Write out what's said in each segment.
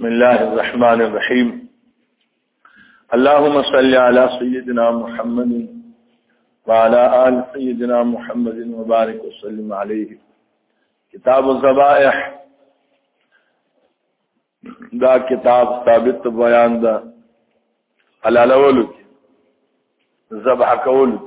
بسم الله الرحمن الرحيم اللهم صل على سيدنا محمد وعلى آل سيدنا محمد وبارك وسلم عليه كتاب الزبائح دا كتاب ثابت بيان دا على کې زبح كولك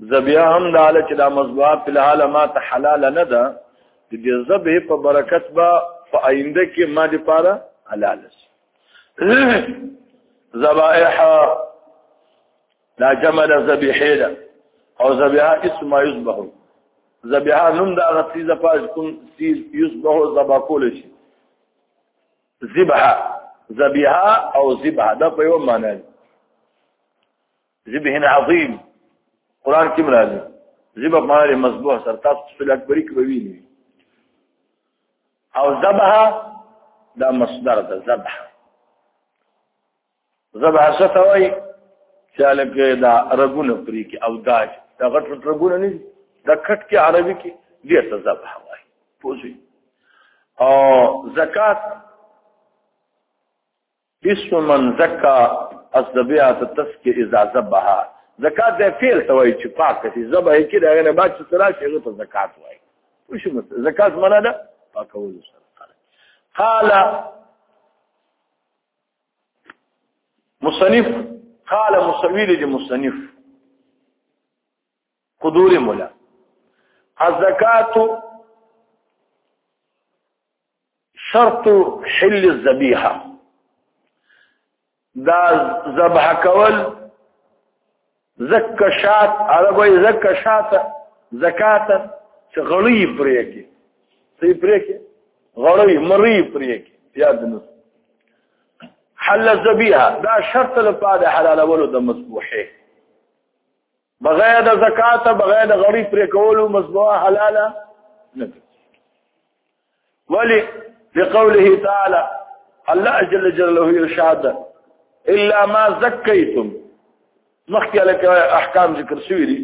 زبیا هم دا له چې دا مزبا په الحال ما ته حلال نه ده د دې زبې په برکت با په آینده کې ما دې پاره حلال شي ذبائح لا جمل ذبیحه ده او ذبیحه اسم ما یذبح ذبیحه نوم دا غتیز پاج کوم سیز یذبح ذبح کول شي ذبح ذبیحه او ذبح دا په یو معنی ده ذبح عظیم قران کې مرادي ذبح معنی مذبوح سر تاسو په اکبری کې ویني او ذبح دا مصدر ده ذبح ذبح څه ته وایي چې لکه دا رګونه پرې کې او داج دا غټ غټ رګونه نه دا کټ کې عربي کې دې ته ذبح وایي پوځي او زکات اسم من زکا الذبیات تسکی اذا ذبها زکات د فعل ته وایي چې پاک شي ذبح یې کړي هغه نه بعد چې سره شي هغه ته زکات وایي وشو مت زکات معنا ده پاکول سره قال مصنف قال مصویل دي مصنف قدور مولا الزکات شرط حل الذبيحه دا ذبح کول زکه شات عربی زکه شات زکات چې غړی پرې کې سی پرې کې غړی مری پرې کې یاد نو حل الذبيحه دا شرط لپاره حلال ولو د مسبوحه بغیر د زکات بغیر د غړي پر کولو مصبوحه حلاله نه ولی لقوله تعالی الله جل جلاله ارشاد الا ما زکیتم مخکې لکه احکام ذکر شوی دي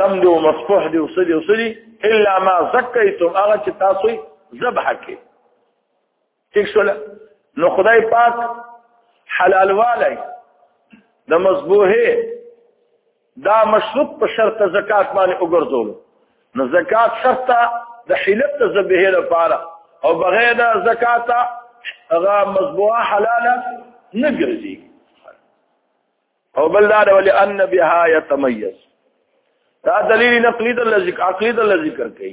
دم دی او مصفوح دی او سدی او سدی الا ما زکیتم هغه چې تاسو ذبح کړئ ٹھیک شول نو خدای پاک حلال والای د مذبوحه دا مشروط په شرط زکات باندې وګرځول نو زکات شرط د حلت ذبیحه لپاره او بغیر د زکات هغه مذبوحه حلاله نه ګرځي او بل دا ول ان بها يتميز دا دلیل نقلی د لذک عقلی د ذکر کوي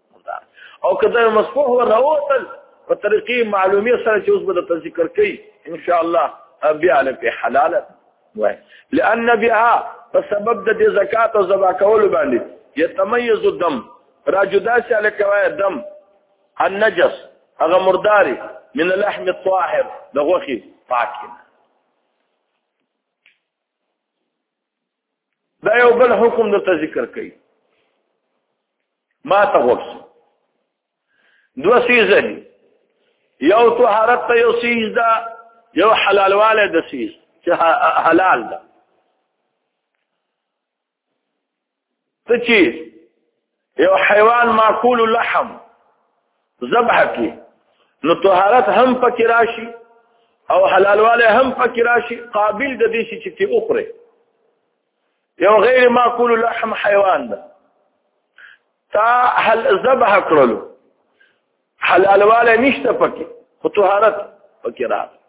او کدا مصفوح و نوتل په طریقې معلومي سره چې اوس به د ذکر کوي ان شاء الله بیا له په حلال وای لان بها په سبب د زکات او زبا کول باندې یتميز الدم راجدا شي الکوای دم النجس هغه مرداري من اللحم الطاهر د غوخي پاکي دا یو بل حکم د ذکر کوي ما ته وښه دوه سیزه دي یو طهارت ته یو سیز ده یو حلالواله د سیز چې حلال ده ته چې یو حیوان معقول اللحم ذبح کی نو طهارت هم پکې راشي او حلالواله هم پکې راشي قابل د دې چې تی اوخره یو غیر معقول اللحم حیوان ده تا هل ذبح کړلو حلالواله نشته پکې خو طهارت پکې راځي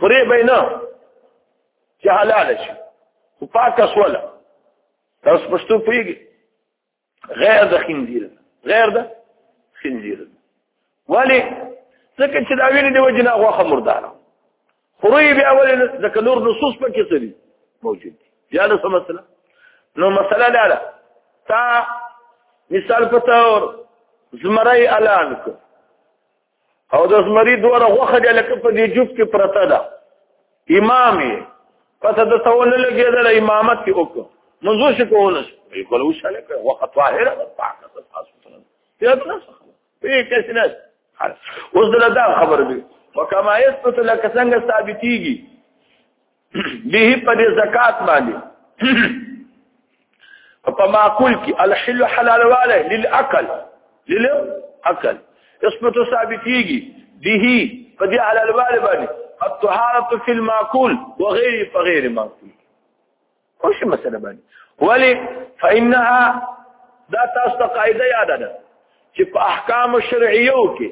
خوري بینه چې حلال شي خو پاک سواله تاسو پښتو پوهیږئ غیر د خنزیر غیر د خنزیر ولی ځکه چې دا ویلي دی وجنه غوخه مرداره خوري بیا ولې ځکه نور نصوص پکې څه دي موجود دي بیا نو څه مسله نو مسله دا ده تا مثال په تور زمرای الان کو او د زمری دوره غوخه د لکه په دې جوب کې پرته ده امام یې پته د تول لګېدل امامت کې وکړو منځو شي کولای شي یو کله وشاله کړ وخت طاهره ده پاکه ده تاسو ته یاد نه څه په کیس نه اوس دلته خبر دی وکما یثبت لك څنګه ثابتيږي به په دې زکات باندې په معقول کې الحل حلال والے للاكل للاكل اسمه ثابتيږي به په دې حلال والے باندې الطهاره في المعقول وغير فغير معقول خوش مسله باندې ولی فانها دا تاسو قاعده یاد ده چې په احکام شرعیو کې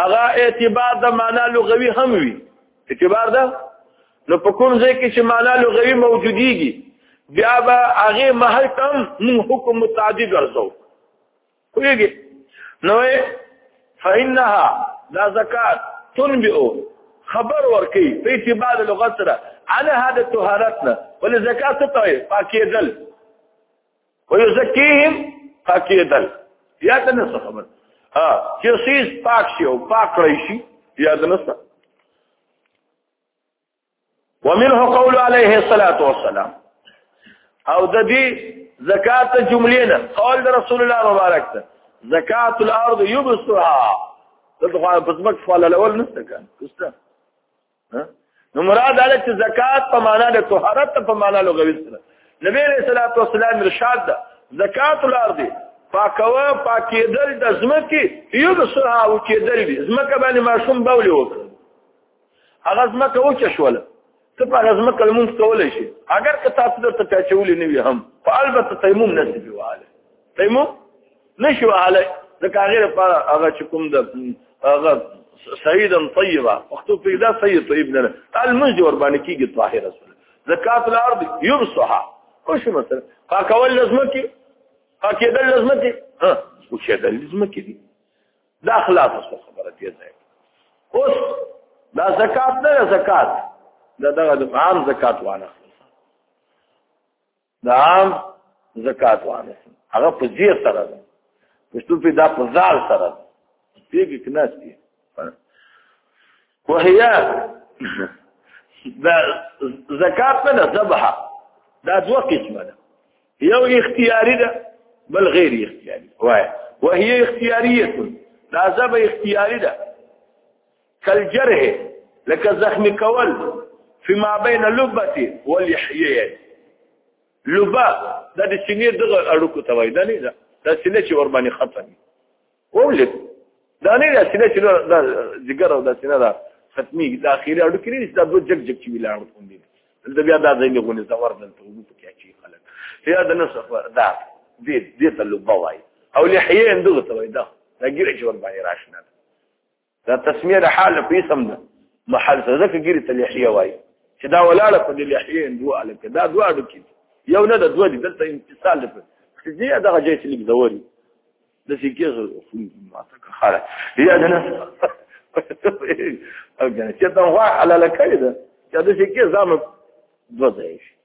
هغه اعتبار د معنا لغوي هم وي اعتبار ده نو په کوم ځای کې چې معنا لغوي موجوديږي بیا به هغه محل تم من حکم متعدد ورځو کویږي نو فإنها لا زکات تنبئ خبر ورکی په اعتبار لغت سره على هذا طهارتنا ولزکات ته پاکیدل ويزکیهم پاکیدل یا د نس خبر ها چې سیس پاک شي او پاک کړی شي یا د نس ومنه قول عليه الصلاه والسلام او د دې زکات جملې نه قول د رسول الله مبارک ته زکات الارض يبصرها دغه په ځمکه فعل الاول نسته کان نو مراد دا چې زکات په معنا د طهارت په معنا لغوي سره نبی عليه الصلاه والسلام ارشاد ده زکات الارض پاکوا پاکیدل د زمکه یو د سره او کېدل دي زمکه باندې ماشوم بولې وکړه هغه زمکه وچه شوله ته په هغه زمکه لمونځ کولای شي اگر که تاسو درته چاچولې نه وي هم په البته تیمم نصیب واله ایمو نشو اهل د کاغیر په هغه چې کوم د هغه سیدا طیبا وخت په دا سید طیب نه قال منځ ور باندې کیږي طاهر رسول زکات الارض يرصها او شو مثلا فاکول لازمکی فاکیدل لازمکی ها او کیدل لازمکی دي دا خلاص خبره دی اوس دا زکات نه زکات دا دغه عام زکات وانه دا عام زکات وانه هغه په زیر سره ده پښتو په دا په زال سره ده پیږي کناس دي وهیا دا زکات نه ذبحه دا دوه قسمه ده یو اختیاري ده بل غیر اختیاري وای وهي اختیاریه دا ذبح اختیاري ده کل جرح لکه زخمی کول فی ما بین لبتی ولیحیه لبا دا د سینې دغه اړوکو ته وای دا نه دا د سینې چې ور باندې ختم ولې دا نه دا سینې چې دا جګر او دا سینې دا ختمي د اخیری اړوکې نه دا دوه جګ جګ چې ویلان کوم دي دا بیا دا ځینې غونې زور دلته وو په کې چې خلک یا د نسخ دا دې دې ته لبا وای او لحیه اندغه ته وای دا دا ګیره چې ور باندې راشنه دا تسمیه د حال په اسم ده محل سره ځکه ګیري ته لحیه وایي چې دا ولاړه په دې لحیه دوه الکه دا دوه اډو کې یو نه د دوه دي دلته انفصال ده چې دې دغه ځای چې لیک دوري د سکه سره ما ته خاله یا دنه او کنه چې دا واه على لکړه ده چې د سکه زامه دوه ځای شي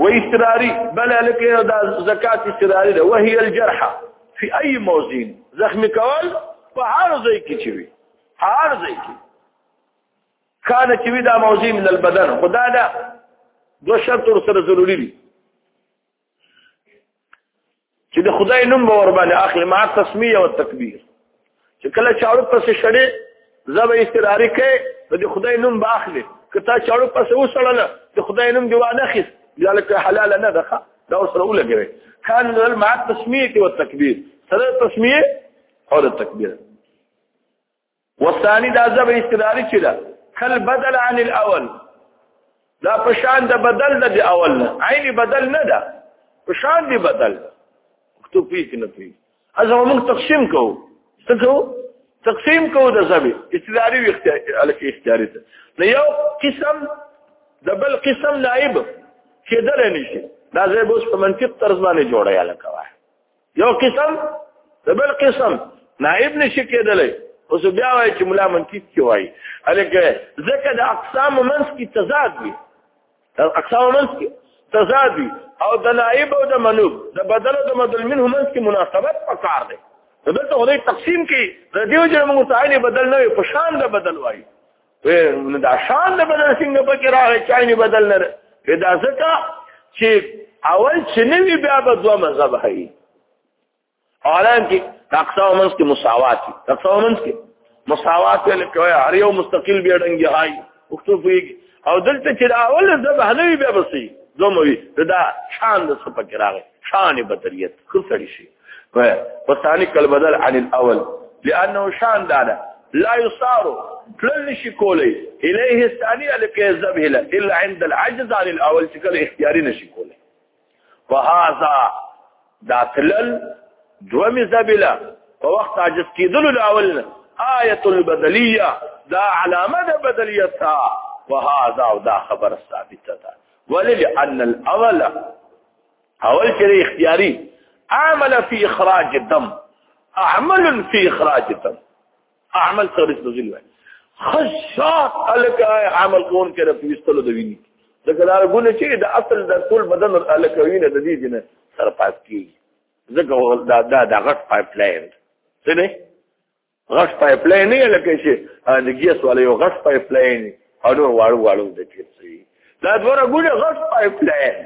واستراري بل لك دا زکات استراري ده وهي الجرحه في اي موزين زخم کول په هر ځای کې چوي هر ځای کې کانه چې دا موزي من البدن خدا دا دو شرط سره ضروری دي چې د خدای نوم به ور باندې اخلي ما تسمیه او تکبیر چې کله چاړو پسې شړې زبې استراری کې د خدای نوم به اخلي کته چاړو پسې وسړل د خدای نوم دی وانه خس ذلک حلال نه ده دا سره ولګوي کان نل ما تسمیه او تکبیر سره تسمیه او تکبیر والثاني دا زبر استداري چې ده کل بدل عن الاول دا پشان د بدل نه دی اول نه عین بدل نه ده پشان دی بدل مکتوب پی کې نه پی از موږ تقسیم کو څه کو تقسیم کو د زبر استداري وي اختیاري ته نو یو قسم د بل قسم نائب کېدل نشي دا زه به په منطق طرز باندې جوړه یا لکه وای یو قسم د بل قسم نائب نشي کېدلی اوس بیا وایي چې ملا منکیس کې وایي الکه ځکه د اقسام منس کې تضاد وي اقسام منس کې تضاد وي او د نائب او د منوب د بدل او د مدل منه منس کې مناسبت پکار دی دلته خدای تقسیم کې د دیو جره موږ تعالی بدل نه په شان د بدل وایي نو دا شان د بدل څنګه پکې راغی چای نه بدل نه دی دا ځکه چې اول چې نوی بیا به دوه مذهب هي اولان کې تقصا ومنس کې مساوات دي تقصا ومنس کې مساوات له کوي هر یو مستقل بیا ډنګي هاي وختو فویږي او دلته چې اول ځبه نوی بیا بسي دوموي دا شان د سپک راغی شان بدلیت خو سړی شي وثاني کل بدل عن الاول لانه شان دادا لا يصاروا تلنشي كولي إليه الثانية لكي يذهب إلى إلا عند العجز عن الأول تكال اختياري نشي كولي فهذا داتلل دوامي زبلا فوقت عجز كيدلو الأول آية البدلية دا علامة دا بدليتها وهذا دا خبر الثابتة ثابتة ولأن الأول اول چې اختیاري عمل فی اخراج الدم اعمل فی اخراج الدم اعمل سره د ذل خشات الک عمل کون کړه په استلو د ویني د کلار ګونه چې د اصل د ټول بدن الک وینه د دې جن سره پاس کیږي ځکه دا دا د غټ پایپ لاین څه نه غټ پایپ لاین نه لکه چې د ګیس والا یو غټ پایپ لاین او نور واړو واړو د کېږي دا دوره ګونه غټ پایپ لاین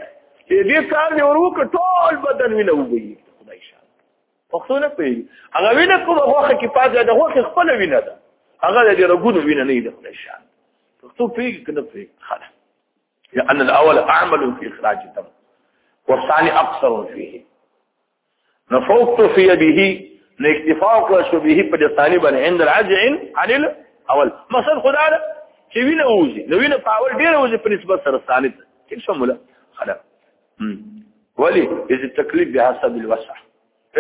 چې دې کار دی وروک ټول بدن وینه وګي خدای شان پښتون په هغه وینه کومه غوخه کې پاتې ده غوخه خپل وینه ده هغه د رګونو وینه نه ده خدای شان پښتو پیږي کنه پیږي خلاص لأن الأول أعمل في إخراج الدم والثاني أقصر فيه نو فوقت فی به نو اکتفا وکړه شو به په دې ثاني باندې عند العجع عن الاول مقصد خدا ده چې وینه وځي نو وینه په اول ډیره وځي په نسبت سره ثاني ته ټیک شو مولا خلا ولی اذا تکلیف به حسب الوسع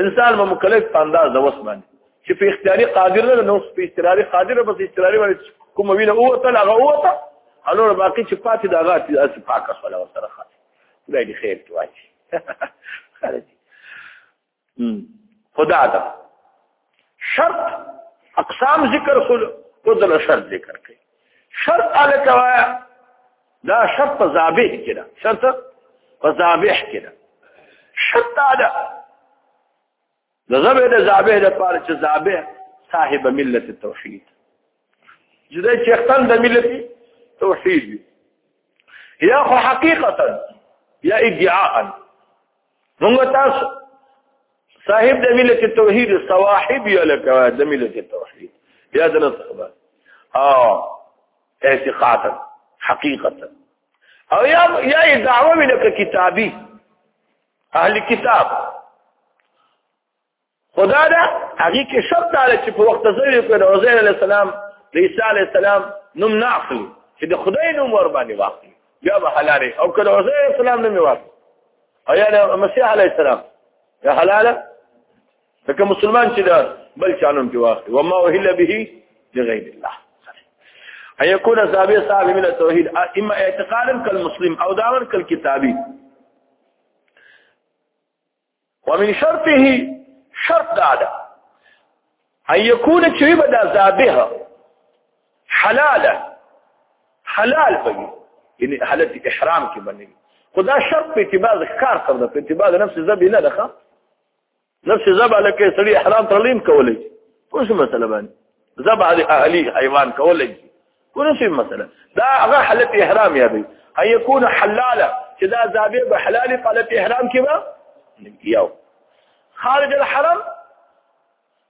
انسان به مکلف په انداز د وس باندې چې په اختیاري قادر نه نو په استراري قادر بس استراري باندې کوم وینه اوته هغه اوته هغه باقي چې پاتې دا غاتي اس پاکه صلی الله علیه وسلم خدای دې خیر ته واچي خدا دا شرط اقسام ذکر خل خدل شرط ذکر کړي شرط علي کوایا دا شرط په ذابح کې ده شرط په ذابح کې ده شرط دا د زبه د زابه د پاره چې زابه صاحب ملت التوحید جدا چې ختم د ملت توحید یا خو حقیقتا یا ادعاء موږ تاسو صاحب د ملت التوحید صواحب یا لکه د ملت التوحید یا د نصبه او اعتقادا حقیقتا او یا یا دعوه ملک کتابی اهل کتاب خدا دا هغه کې شرط دا چې په وخت زوی په عزیر علی السلام د عیسی علی السلام نوم نه اخلي چې د خدای نوم ور باندې واخلي بیا به حلال او کله عزیر علی السلام نوم واخلي او یا مسیح علی السلام یا حلال لکه مسلمان چې دا بل چانم کې واخلي وما وهل به لغير الله ان يكون صاحب صاحب من التوحيد اما اعتقادا كالمسلم او داور كالكتابي ومن شرطه شرط هذا ان يكون شيبه دا ذابها حلاله حلال بني يعني حالت احرام کې بني خدا شرط په اعتبار ذکر سره په اعتبار نفس ذبي نه ده نفس زبع لکه سړي احرام ترلیم کولای شي کوم څه مسله باندې زبع د اهلي حیوان کولای شي کوم څه مسله دا هغه حالت احرام یا دی ان يكون حلالا چې دا زابه به حلال حالت احرام کې به یو خارج الحرم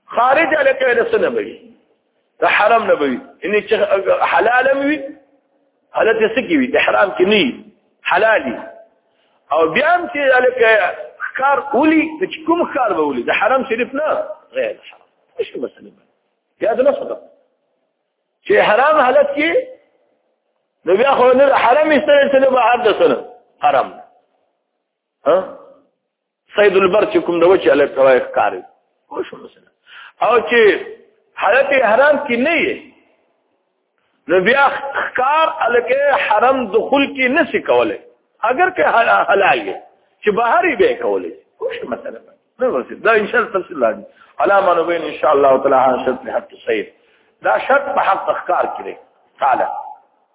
خارج لکه د سنبي دا حرام نه وي ان حلال وي حالت سکی وي احرام کې نه حلالي او بیا هم چې الک کار ولي چې کوم کار به ولي د حرام شریف نه غیر حرام ايش مسله بیا د نصدق چې حرام حالت کې نو بیا خو نه حرام استره سره به عرض سره حرام ها سید البر چې کوم د وچه الک کوي ښکاری خو شو مثلا او چې حالت احرام کې نه یې نو بیا ښکار الکه حرم دخول کې نه سي کوله اگر که حلال یې چې بهري به کوله خو شو مثلا نو ورسې دا ان شاء الله تفصیل راځي علامه نو بین ان شاء الله تعالی شرط حق سید دا شرط په حق ښکار کړي تعالی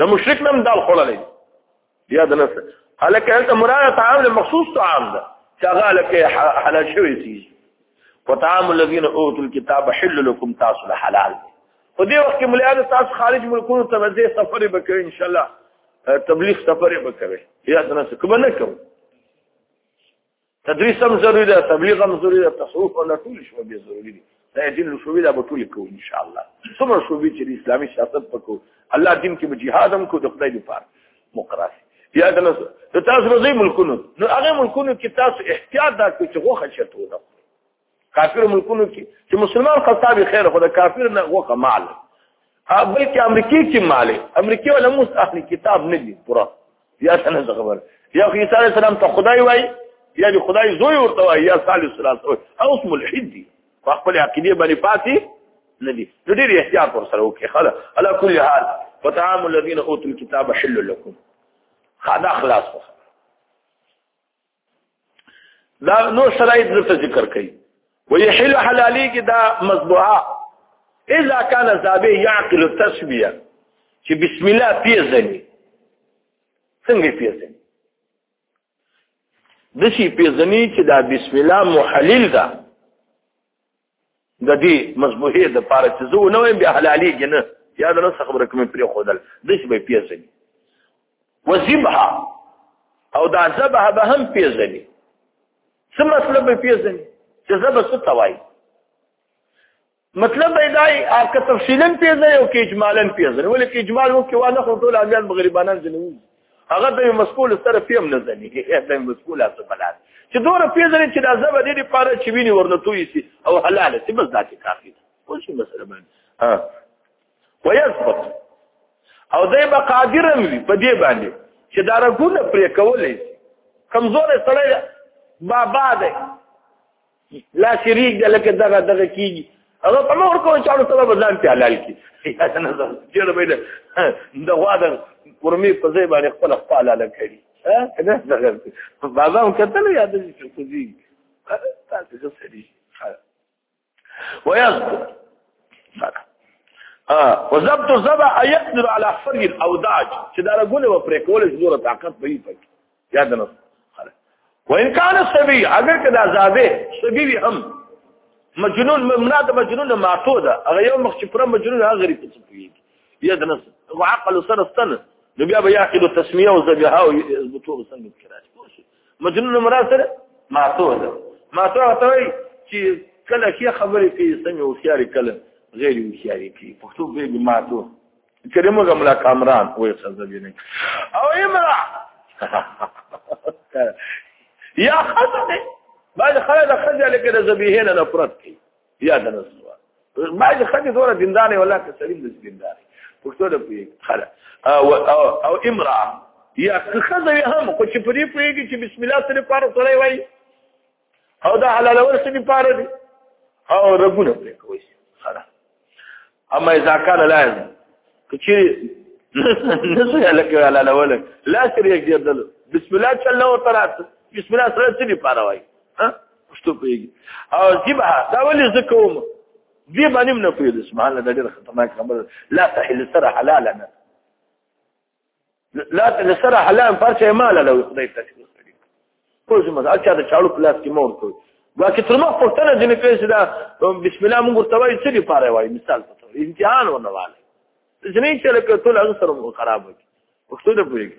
د مشرک نم دال خړلې بیا د نفس هلکه انت مراد طعام مخصوص طعام ده شغاله کې حلال شوی سي وطعام الذين اوتوا الكتاب حل لكم تاسو حلال په دې وخت کې مليان تاسو خارج ملکونو ته وځي سفر وکړي ان شاء الله تبلیغ سفر وکړي یا څنګه کوم نه کوم تدریس هم ضروري ده تبلیغ هم ضروري ده تصوف او ټول شو به ضروري دي دا دین له شوبې دا به ټول کوو ان شاء الله څومره شوبې چې اسلامي سیاست پکو الله دین کې به جهاد هم کو د خدای لپاره مقراسی یا د نس د تاسو روزي ملکونو نو هغه ملکونو کې تاسو احتیاط دا کوئ چې غوخه شته ونه کافر ملکونو کې چې مسلمان خطاب خیر خو د کافر نه وکه مال بلکې امریکای کې مال امریکای ولا مو اهل کتاب نه دي پورا یا څنګه خبر یا خو عیسی علی السلام ته خدای وای یا د خدای زوی ورته وای یا صالح السلام او اسم الحد دي خپل عقیده باندې پاتې نه دي نو ډېر احتیاط ور سره وکړي خلا علا کل حال وطعام الذين اوتوا الكتاب حل لكم خدا خلاص وخ دا نو شرایط درته ذکر کړي ويحل حلالي کې دا مذبوحه اذا كان ذابه يعقل التسبيه چې بسم الله پیژني څنګه پیژني د شي پیژني چې دا بسم الله محلل ده د دې مصبوحې د پاره چې زه نه وایم بیا حلالېږي نه یا د نسخ خبره کومې پرې ښودل داسې به یې پېژني وذبها او دا ذبح به هم پېژني څه مطلب به پېژني چې ذبح څه ته وایي مطلب دا دی که تفصیلا پېژني او که اجمالا پېژني ولې که اجمال وکړي وانه خو ټول امیان غریبانان ځنوي هغه د مسکول سره پیم نه ځنی هغه د مسکول سره بلاد چې دوره پیژنې چې دا زبر دې لپاره چې ویني ورنه توي سي او حلاله سي بس دا کې کافي خو شي مثلا باندې ها ويثبت او دې به قادر وي په دې باندې چې دا رګونه پرې کولې کمزور سره بابا دې لا شریک د لکه دغه دغه کیږي هغه په نور کوم چارو سره بزان ته حلال کی یا نه زه جوړ به د غوا د قرمی په ځای باندې خپل خپل حلال کړي ها نه دغه بابا هم کتل یا د دې څه دي تاسو څه سړي ويصبر اه وزبط الزبع يقدر على فرج الاوداج چې دا رګونه و پرې کول چې زور طاقت به یې پکې یا د نور وان کان سبي اگر کدا زاده سبي وي هم مجنون ممنا د مجنون ماتو ده هغه یو مخ چې پر مجنون هغه غریب څه پیږي یا د نس او عقل سره ستنه نو بیا به یاخذ التسمیه او زبیها او بتو څنګه کراش مجنون مرا سره ماتو ده ماتو ته وي چې کله کې خبرې کوي څنګه وسیاري کله غیر وسیاري کوي پښتو به ماتو کریم غملا کامران وې خزه دې نه او امرا یا خزه دې بعد خلک د خزه لکه د زبیه نه نفرت کوي یا د نسوا بعد خلک زوره دیندانه ولا که سلیم د دیندانه پښتو د پی خلا او او امرا یا خزه هم خو چې پرې پويږي چې بسم الله سره پاره سره وایي او دا حلال ول څه دي پاره دي او رګونه پرې کوي خلاص اما اذا كان لا يزن کچې نسو یا لکه حلال ول لا سر یک دی دل بسم الله چل نو ترات بسم الله سره څه دي پاره وای ها پښتو پیږي او ذبح دا ولې زکوم دې باندې نه پیږي سبحان الله ډېر خطرناک خبره لا تحل سره حلالا نه لا تنسر حلام فرشه مالا لو خدای ته کوزه مزه اچھا د چالو پلاس کې مور کوي واکه تر مخ پښتنه جن کې سدا بسم الله موږ ورته وایي چې لپاره وایي مثال په تور امتحان ونه والي ځنې چې لکه ټول اغسر خراب وي پښتو نه پوهیږي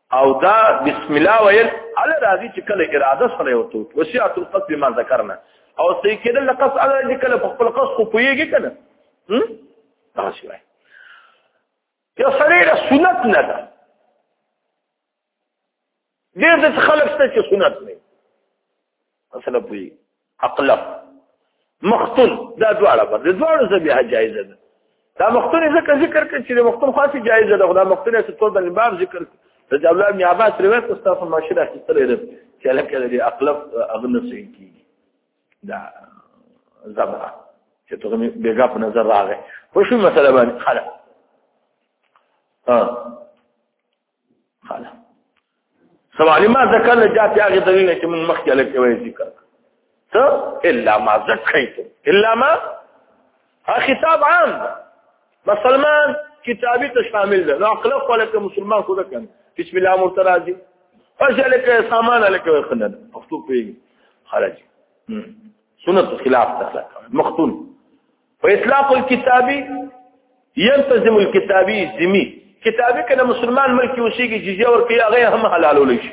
او دا بسم الله ویل علي راځي چې کله اراده سره وته وسعت القصد ما ذکرنا او سې کېدل لقص علي چې کله په خپل قصد خو پويږي کنه هم تاسو وایي یو سړی له سنت نه ده ډېر د خلک څه چې سنت نه اصله پوي عقلا مختون دا دواړه پر دواړو څه به جایزه ده دا مختون ذکر ذکر کړي چې مختون خاصه جایزه ده خدا مختون څه ټول د باب ذکر رضی الله ابن عباس روایت استاف ماشره کې تللی ده چې لکه د عقلف اغنه سي کیږي دا زبره چې ته مې بیګا په نظر راغی خو شو مسله باندې خلاص ها خاله سوال ما ذکر نه جاتې هغه دلیل چې من مخکې الک کوي ذکر ته الا ما ذکرت الا ما خطاب عام مسلمان کتابی ته شامل ده نو عقل خلک مسلمان خو ده کنه بسم الله مرتضی فشلک سامان الک خلک مخطوب پیږي خرج سنت خلاف تخلق مختون و اطلاق الكتابي يلتزم الكتابي ذمي کتابي کنه مسلمان ملک اوسېږي جزيه ورکړي هغه هم حلالول شي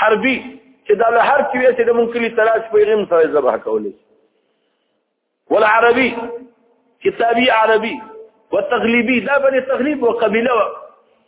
حربي چې دا له هر کیوې چې د مونږ کلی تراش په غیم سره ذبح کولې والعربي کتابي عربي وتغليبي دا بني تغليب وقبيله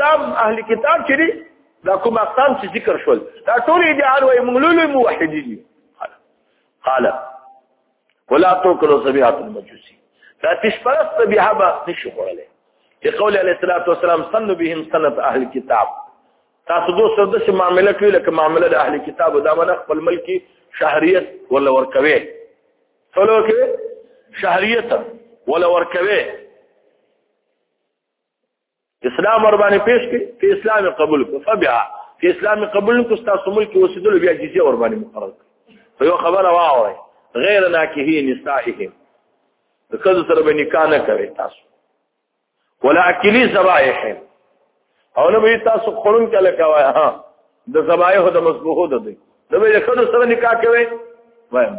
دا اهل کتاب چې دي دا کوم اقسام چې ذکر شول دا ټول ادعا وي موږ لوی موحدین دي قال ولا توکلوا سبيعه المجوسي فاتش پرست سبيعه به نشو کولای چې قول علی الصلاه والسلام سن بهم سنت اهل کتاب تاسو دوه سره د معاملې کوي لکه معاملې د اهل کتاب دا من خپل ملکی شهریت ولا ورکوي ټولو کې شهریت ولا ورکوي اسلام ور باندې پیش کړي چې اسلام قبول کو فبها چې اسلام قبول کو تاسو ملک وسیدل بیا جزیه ور باندې مقرر کړي یو خبره واوري غیر ناکهی نسائهم کله سره به نکاح نه کوي تاسو ولا اکلی زبائحهم او نه به تاسو خورون کله کوي ها د زبائح د مسبوحو د دوی د به کله سره نکاح کوي وایم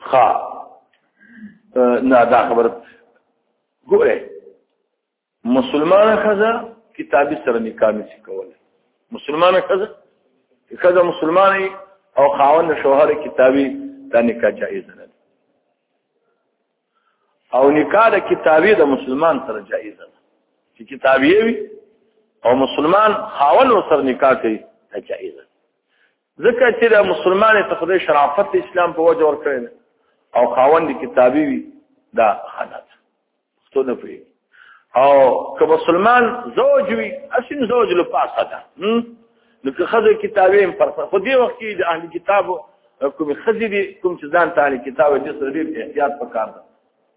خا نه دا خبر ګوره مسلمانه خزه کتابي سره نکاح نشي کولای مسلمانه خزه خزه مسلمانه او خاوند شوهر کتابي دا نکاح جائز نه او نکاح د کتابي د مسلمان سره جایز ده چې کتابي وي او مسلمان خاون سره نکاح کوي دا جایز ده ځکه چې د مسلمان ته خدای شرافت اسلام په وجه ورکړي او خاوند کتابي وي دا خنات ستونه پری او که مسلمان زوج وي اسیم زوج له پاسه ده نو که خزه کتابین پر خو دې وخت کې د اهل کتابو کوم خزه دي کوم چې ځان ته اهل کتاب دې سره ډېر احتیاط پکار ده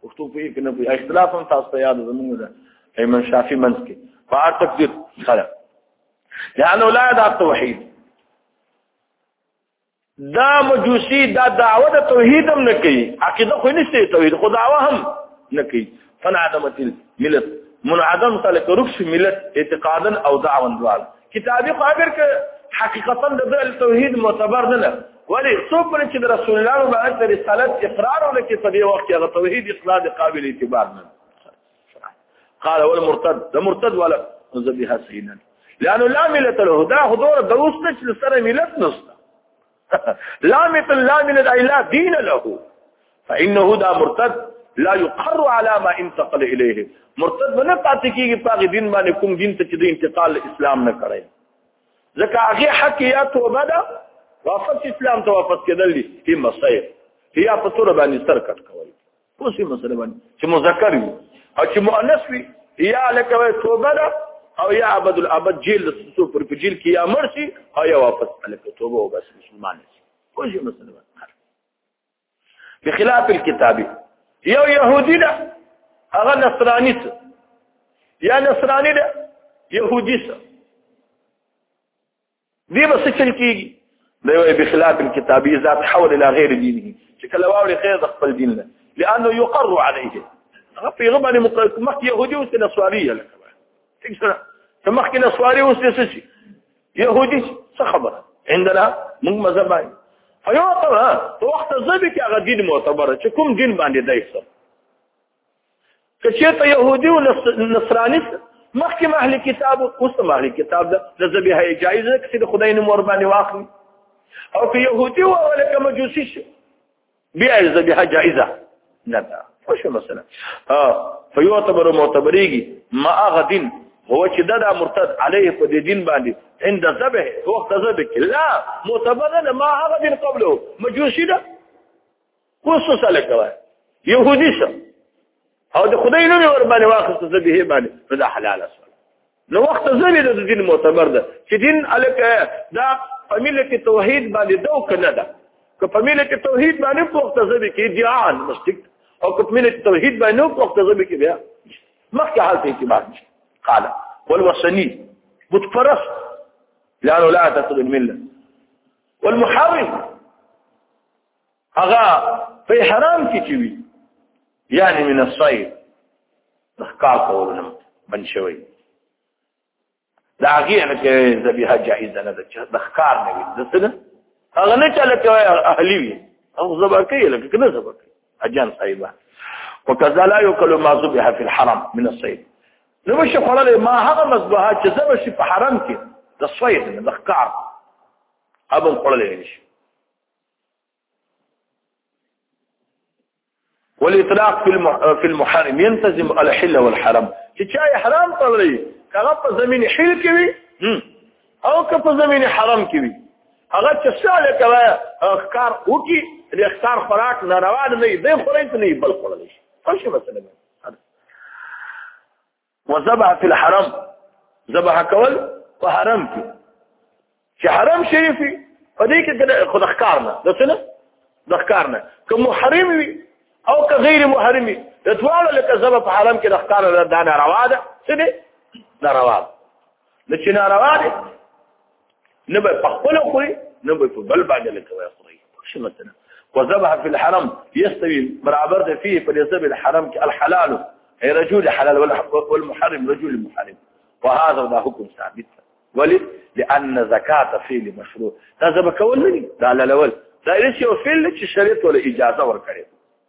وختو په کې نه په اختلاف هم تاسو ته یاد زمونږ ده ایمن شافی منځ کې په تقدیر خلا لانه لا دا توحید دا مجوسی دا دعوه د توحید هم نه کوي عقیده خو نشته توحید خو دعوه هم نه کوي فنعدمت الملت منعدم تلک رخص ملت اعتقادا او دعوا دوال کتابي خبر ک حقیقتا د توحید معتبر نه ولی څوک پر چې رسول الله مبارک رسالت اقرار ولکه په دې وخت کې توحید اقرار قابل اعتبار نه قال اول مرتد ده مرتد ولا ذبيحه سينا لانه لا ملت له دا حضور دروس نش لسره ملت نستا لا مثل لا ملت اي لا دين له فانه دا مرتد لا يقر على ما انتقل اليه مرتد نه پاتې کیږي پاغي دین باندې کوم دین ته چې د انتقال اسلام نه کړی ځکه هغه حق یا توبه ده واپس اسلام ته واپس کېدل دي هي مصير هي په تور باندې سر کټ کوي اوس یې مسله باندې چې مذکر وي او چې مؤنث وي یا لکه توبه ده او یا ابد الابد جیل سو پر جیل کې یا مرشي او یا واپس لکه توبه او بس مسلمان شي اوس یې مسله باندې بخلاف الكتاب یو يهودي ده هغه نصراني څه یا نصراني ده يهودي څه دې به څه چل کېږي دی وایي بخلاف الكتابي ذات حول الى غير دينه چې کله واوري خیر د خپل دین نه لانه يقر عليه هغه پیغه باندې مخکې يهودي اوس نسواري لکه څنګه سره مخکې نسواري اوس څه شي يهودي څه خبره عندنا موږ مذهب باندې فيعتبر په وخت زبې کې هغه دین معتبر چې کوم دین باندې دایسته کچې ته يهودي او نصراني مخکې اهل کتاب اوس هم اهل کتاب ده د ذبیحه جایز ده چې د خدای نوم ور باندې واخلي او که يهودي و او لکه مجوسي شي بیا ذبیحه جایزه نه ده وشو مثلا فيعتبر معتبريږي ما غدين هو چې دا, دا مرتد عليه په دې دین باندې عند ذبح وقت ذبح لا معتبر نه ما هغه دین قبله مجوسي ده کوس وساله کوي يهودي شو او د خدای نوم ور باندې واخص ته به باندې نو دا حلال اصل نو وخت زری د دین معتبر ده چې دین الکه دا فامیله کې توحید باندې دو کنه ده که فامیله کې توحید باندې په وخت زری کې دیان مستق او که فامیله کې توحید باندې په وخت زری کې بیا مخکې حالت اعتبار نشته قال والوثني بتفرس لانه لا تقصد المله والمحرم هغه په حرام کې چې وي یعنی من الصيد ښکار کول نه بن شوی دا هغه نه چې ذبیحه جایز نه ده چې د ښکار نه وي د څه هغه نه چاله کوي اهلی وي او زبر کوي لکه کنه زبر کوي اجان صاحبہ وکذا لا یکل ما ذبح فی الحرم من الصيد نو مش خلل ما هغه مذبحه چې زبر شي په حرم کې د صيد نه د ښکار ابو خلل نشي والاطلاق في في المحرم ينتزم الحل والحرم چې چا حرام تړلی هغه په زمين حل کې وي او که په زمين حرام کې وي هغه چې ساله کوي ښکار وکي د ښکار خوراک ناروا نه دی خوري نه بل خوري څه شي مثلا وذبح في الحرم ذبح کول په حرم کې چې حرم شریف په دې کې د خود ښکار نه د څه نه د ښکار نه کوم محرم وي او که غیر محرم وي د ټول لکه ذبح په حرم کې د ښکار نه دا نه روا ده څه دي نه روا ده نو چې ناروا دي نه به په خپل خوري نه به په بل باندې لکوي خوري څه مثلا وذبح في الحرم يستوي برابر ده فيه فليذبح الحرم الحلال اي رجل حلال والمحرم رجل محرم وهذا ده حكم ثابت ولي لان زكاه فعل مشروع ده زبكول مني ده لا الاول دا ليش يو فعل چې شريعت ولا اجازه ورکړي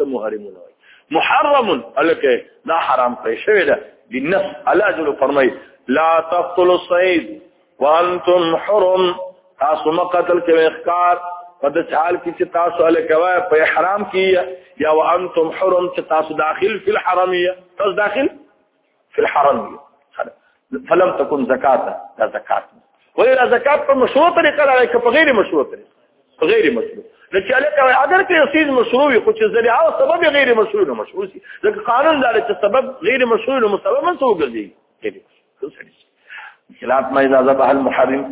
د محرمون وای محرم الکه دا حرام پرې شوی ده لنفس الله جل فرمای لا تقتلوا الصيد وانتم حرم تاسو مقتل کوي ښکار په د حال کې چې تاسو له کوي په احرام کې یا وانتم حرم چې تاسو داخل فی الحرمیه تاسو داخل فی الحرم فلم تكن زکات دا زکات وای را زکات په مشروع طریقه لاره کې په غیر مشروع طریقه غیر مشروع نو چې الکه اگر کې سیز مشروع وي خو چې ذریعہ او سبب غیر مشروع نه مشروع شي ځکه قانون دا چې سبب غیر مشروع نو مسبب نه سو ګرځي خلاف ما اذا ذبح المحرم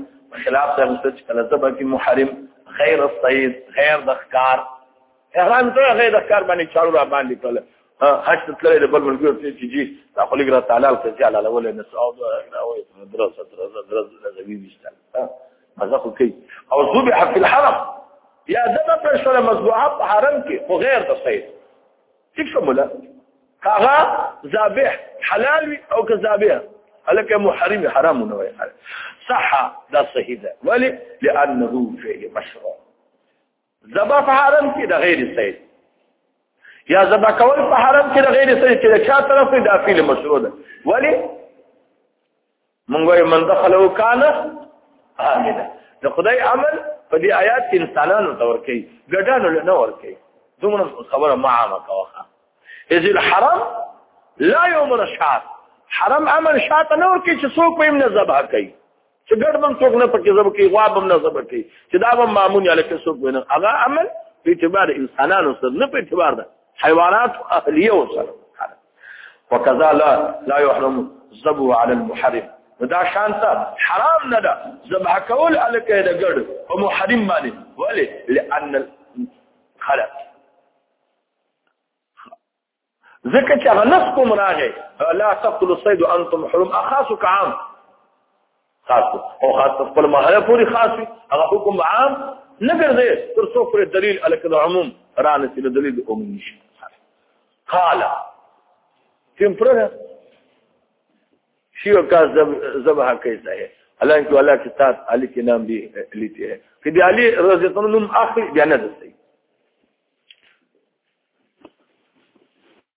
خلاف ته مستج کله ذبح کی محرم غیر الصید غیر د ښکار حیران ته هغه د کار باندې چارو را باندې کړل حج ته تللی د بل ملګرو ته چې جی دا خو لږ را تعالی ته چې حلاله ولې نه ساو دا راوي درس درس درس لږوي وشته مزه خو کوي او ذبح فی الحرم یا دغه پر سره مذبوحه په حرم کې خو غیر د سید څه شموله هغه ذابح حلال وي او که ذابح هلکه محرم حرام نه وي صح دا صحیح ده ولی لانه فعل مشروع ذبح په حرم کې د غیر سید یا ذبح کول په حرم کې د غیر سید چې د چا طرف دی دا فعل مشروع ده ولی مونږ یې من دخلو کان عاملا د خدای عمل په دې آیات کې انسانانو ته ورکي ګډانو له نه ورکي دومره خبره ما عامه کوخه اذ الحرم لا يوم الشعر حرم عمل شاته نه ورکي چې څوک په یې نه ذبح کوي چې ګډ بم څوک نه پکې زب کې غوا بم نه زب کې چې دا بم معمول یا لکه څوک وینه هغه عمل په اعتبار انسانانو سره نه په اعتبار ده حیوانات اهلیه وسره وکذا لا لا يحرم ذبو على المحرم دا شانتا حرام نه ده ذبح کول الکه د ګډ او محرم باندې ولی لئن خلق ځکه چې هغه نس کوم راغی لا تقتل الصيد انتم حرم اخاص عام خاص او خاص خپل مهره پوری خاص هغه حکم عام نه ګرځي تر څو پر دلیل الک العموم رانه سي دلیل عموم نشي قال تمپره شیو کا ذبح کیسا ہے حالانکہ والا کے ساتھ علی کے نام بھی لیتے ہیں کہ دی علی رضی اللہ عنہ اخر جنت سے